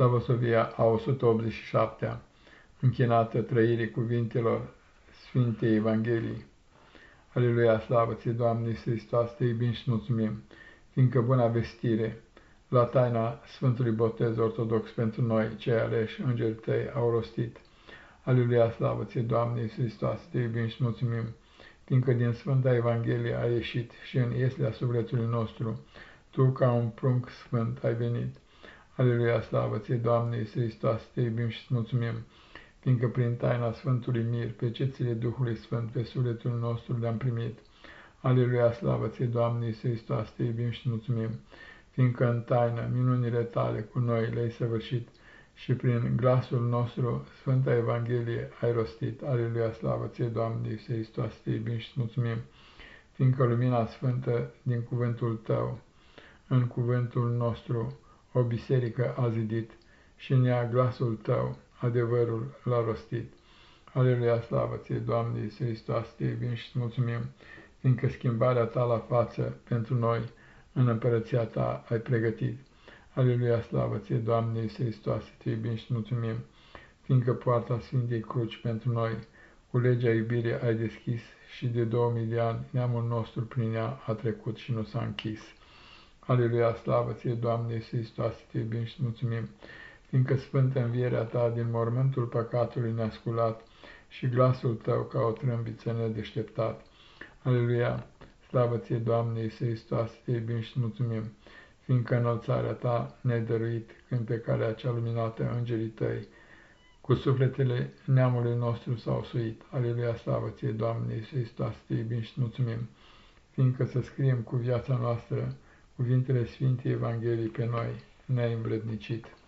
Slavosovia a 187-a, închinată trăirii cuvintelor Sfintei Evangheliei. Aleluia, slavă ție, Doamne Iisus Hristos, te iubim și mulțumim, fiindcă buna vestire, la taina Sfântului Botez Ortodox pentru noi, cei aleși îngerii tăi, au rostit. Aleluia, slavă ție, Doamne Iisus Hristos, te iubim și mulțumim, fiindcă din Sfânta Evanghelie a ieșit și în ieslea sufletului nostru, Tu, ca un prunc sfânt, ai venit. Aleluia, slavă ție, Doamne Iisus Hristos, te iubim și îți mulțumim, fiindcă prin taina Sfântului Mir, pe cețile Duhului Sfânt, pe sufletul nostru le-am primit. Aleluia, slavă ție, Doamne Iisus Hristos, te iubim și mulțumim, fiindcă în taină minunile tale cu noi le-ai săvârșit și prin glasul nostru Sfânta Evanghelie ai rostit. Aleluia, slavă ție, Doamne Iisus Hristos, te iubim și mulțumim, fiindcă lumina sfântă din cuvântul tău, în cuvântul nostru, o biserică a zidit și în ea glasul tău, adevărul l-a rostit. Aleluia, slavă ție, Doamne Iisus Hristos, te iubim și mulțumim, fiindcă schimbarea ta la față pentru noi în împărăția ta ai pregătit. Aleluia, slavă ție, Doamne Iisus Hristos, te iubim și mulțumim, fiindcă poarta Sfintei Cruci pentru noi, cu legea iubirii ai deschis și de două mii de ani neamul nostru prin ea a trecut și nu s-a închis. Aleluia, slavă ție, Doamne Iisus Hristos, te iubim și mulțumim, fiindcă sfântă învierea ta din mormântul păcatului ne-a sculat și glasul tău ca o trâmbiță nedeșteptat. Aleluia, slavă ție, Doamne Iisus Hristos, te iubim și mulțumim, fiindcă înălțarea ta ne-ai dăruit când pe calea cea luminată îngerii tăi, cu sufletele neamului nostru s-au suit. Aleluia, slavă ție, Doamne Iisus Hristos, te iubim și mulțumim, fiindcă să scriem cu viața noastră cuvintele Sfintei Evangheliei pe noi ne-ai îmbrădnicit.